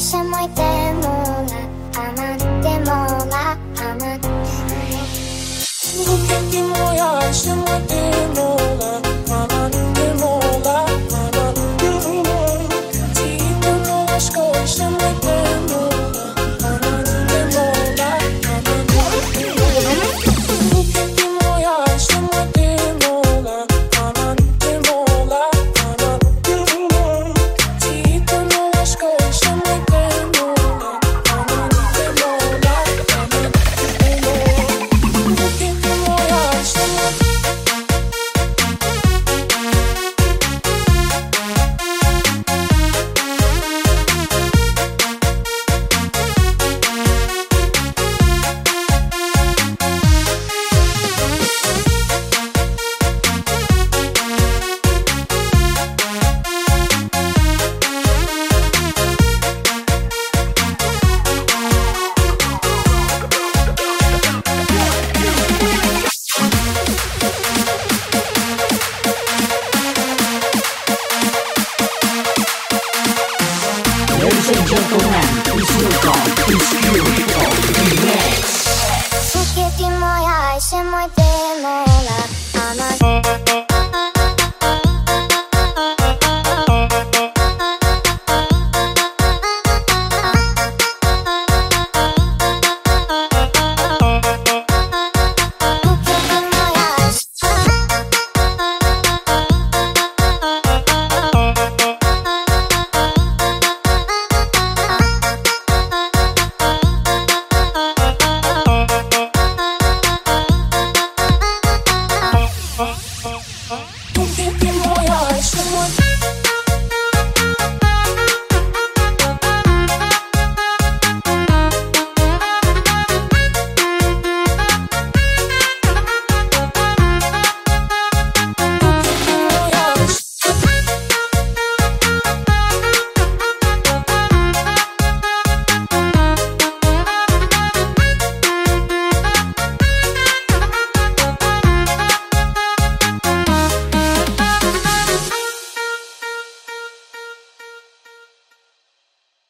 Wish I might Take it my eyes, in my demo, like I'm